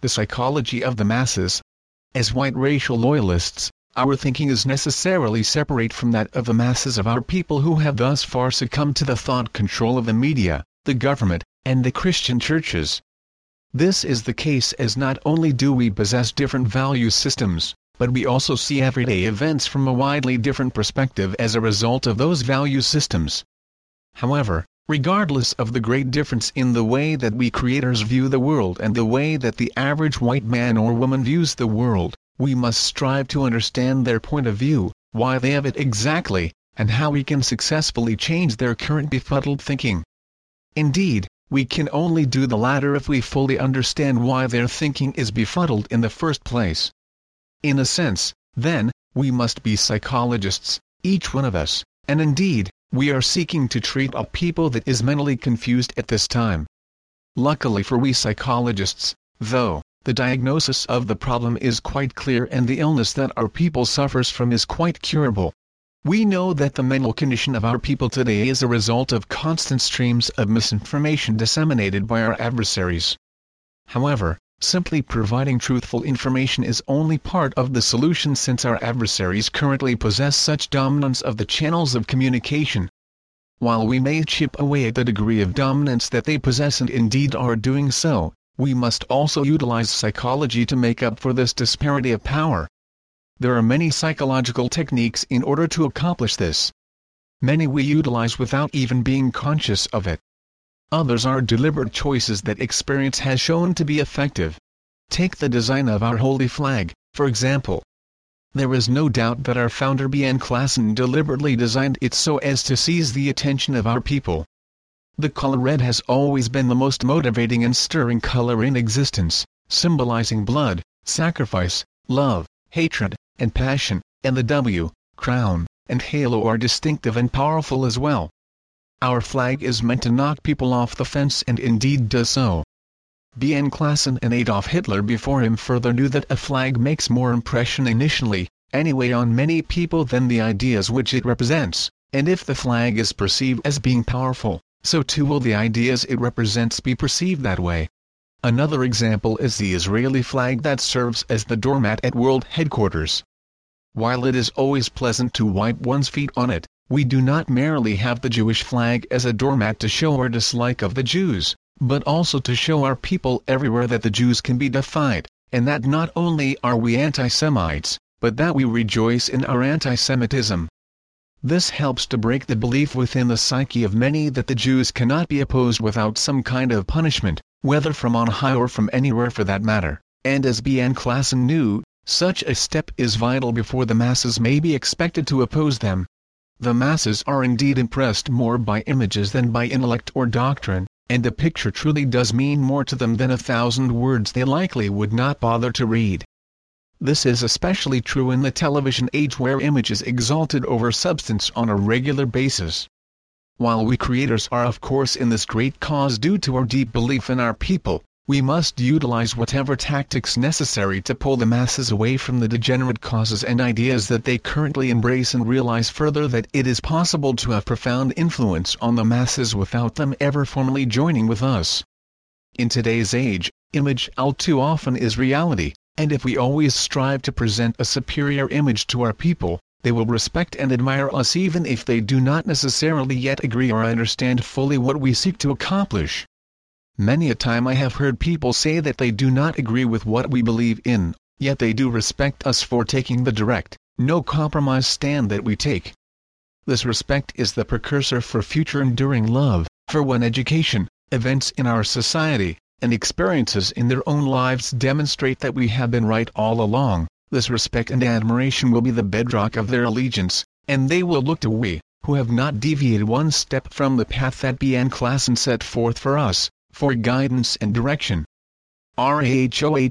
the psychology of the masses. As white racial loyalists, our thinking is necessarily separate from that of the masses of our people who have thus far succumbed to the thought control of the media, the government, and the Christian churches. This is the case as not only do we possess different value systems, but we also see everyday events from a widely different perspective as a result of those value systems. However, regardless of the great difference in the way that we creators view the world and the way that the average white man or woman views the world, we must strive to understand their point of view, why they have it exactly, and how we can successfully change their current befuddled thinking. Indeed, we can only do the latter if we fully understand why their thinking is befuddled in the first place. In a sense, then, we must be psychologists, each one of us, and indeed, we are seeking to treat a people that is mentally confused at this time. Luckily for we psychologists, though, the diagnosis of the problem is quite clear and the illness that our people suffers from is quite curable. We know that the mental condition of our people today is a result of constant streams of misinformation disseminated by our adversaries. However, simply providing truthful information is only part of the solution since our adversaries currently possess such dominance of the channels of communication. While we may chip away at the degree of dominance that they possess and indeed are doing so, we must also utilize psychology to make up for this disparity of power. There are many psychological techniques in order to accomplish this. Many we utilize without even being conscious of it. Others are deliberate choices that experience has shown to be effective. Take the design of our holy flag, for example. There is no doubt that our founder B.N. Klassen deliberately designed it so as to seize the attention of our people. The color red has always been the most motivating and stirring color in existence, symbolizing blood, sacrifice, love, hatred, and passion, and the W, crown, and halo are distinctive and powerful as well. Our flag is meant to knock people off the fence and indeed does so. B.N. Klassen and Adolf Hitler before him further knew that a flag makes more impression initially, anyway on many people than the ideas which it represents, and if the flag is perceived as being powerful, so too will the ideas it represents be perceived that way. Another example is the Israeli flag that serves as the doormat at world headquarters. While it is always pleasant to wipe one's feet on it, we do not merely have the Jewish flag as a doormat to show our dislike of the Jews, but also to show our people everywhere that the Jews can be defied, and that not only are we anti-Semites, but that we rejoice in our anti-Semitism. This helps to break the belief within the psyche of many that the Jews cannot be opposed without some kind of punishment, whether from on high or from anywhere for that matter, and as B.N. Klassen knew, such a step is vital before the masses may be expected to oppose them. The masses are indeed impressed more by images than by intellect or doctrine, and the picture truly does mean more to them than a thousand words they likely would not bother to read. This is especially true in the television age where image is exalted over substance on a regular basis. While we creators are of course in this great cause due to our deep belief in our people, we must utilize whatever tactics necessary to pull the masses away from the degenerate causes and ideas that they currently embrace and realize further that it is possible to have profound influence on the masses without them ever formally joining with us. In today's age, image all too often is reality, and if we always strive to present a superior image to our people, they will respect and admire us even if they do not necessarily yet agree or understand fully what we seek to accomplish. Many a time I have heard people say that they do not agree with what we believe in, yet they do respect us for taking the direct, no compromise stand that we take. This respect is the precursor for future enduring love, for when education, events in our society, and experiences in their own lives demonstrate that we have been right all along, this respect and admiration will be the bedrock of their allegiance, and they will look to we, who have not deviated one step from the path that B.N. Klassen set forth for us, for guidance and direction. RAHOWA